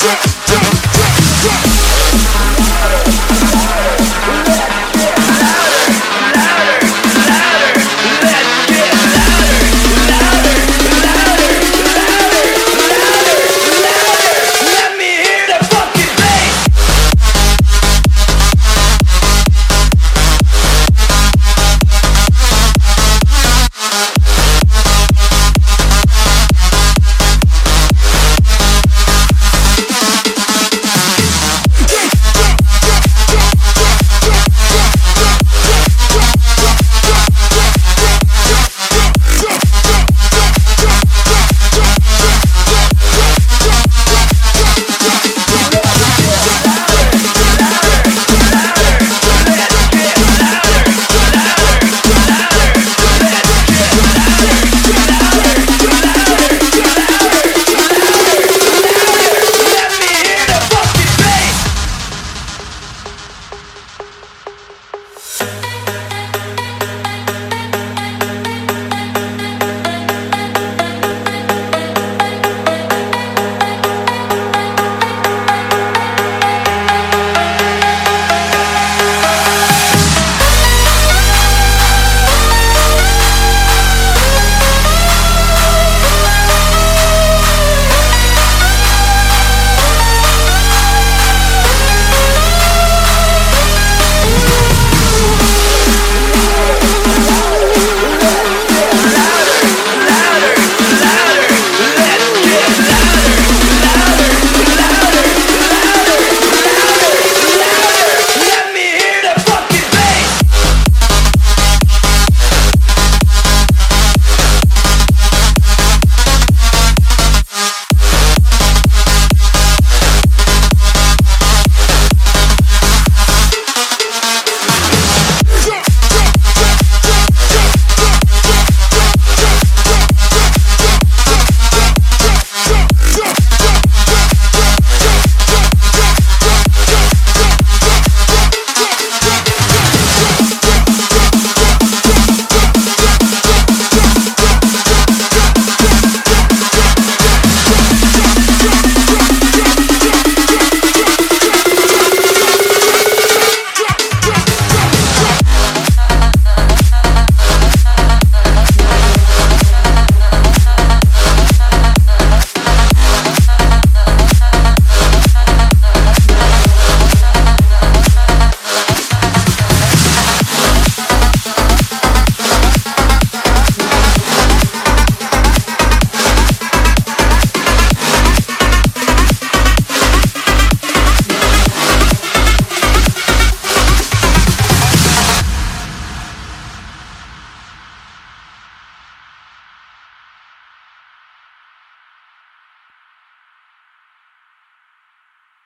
drop, drop, drop, drop.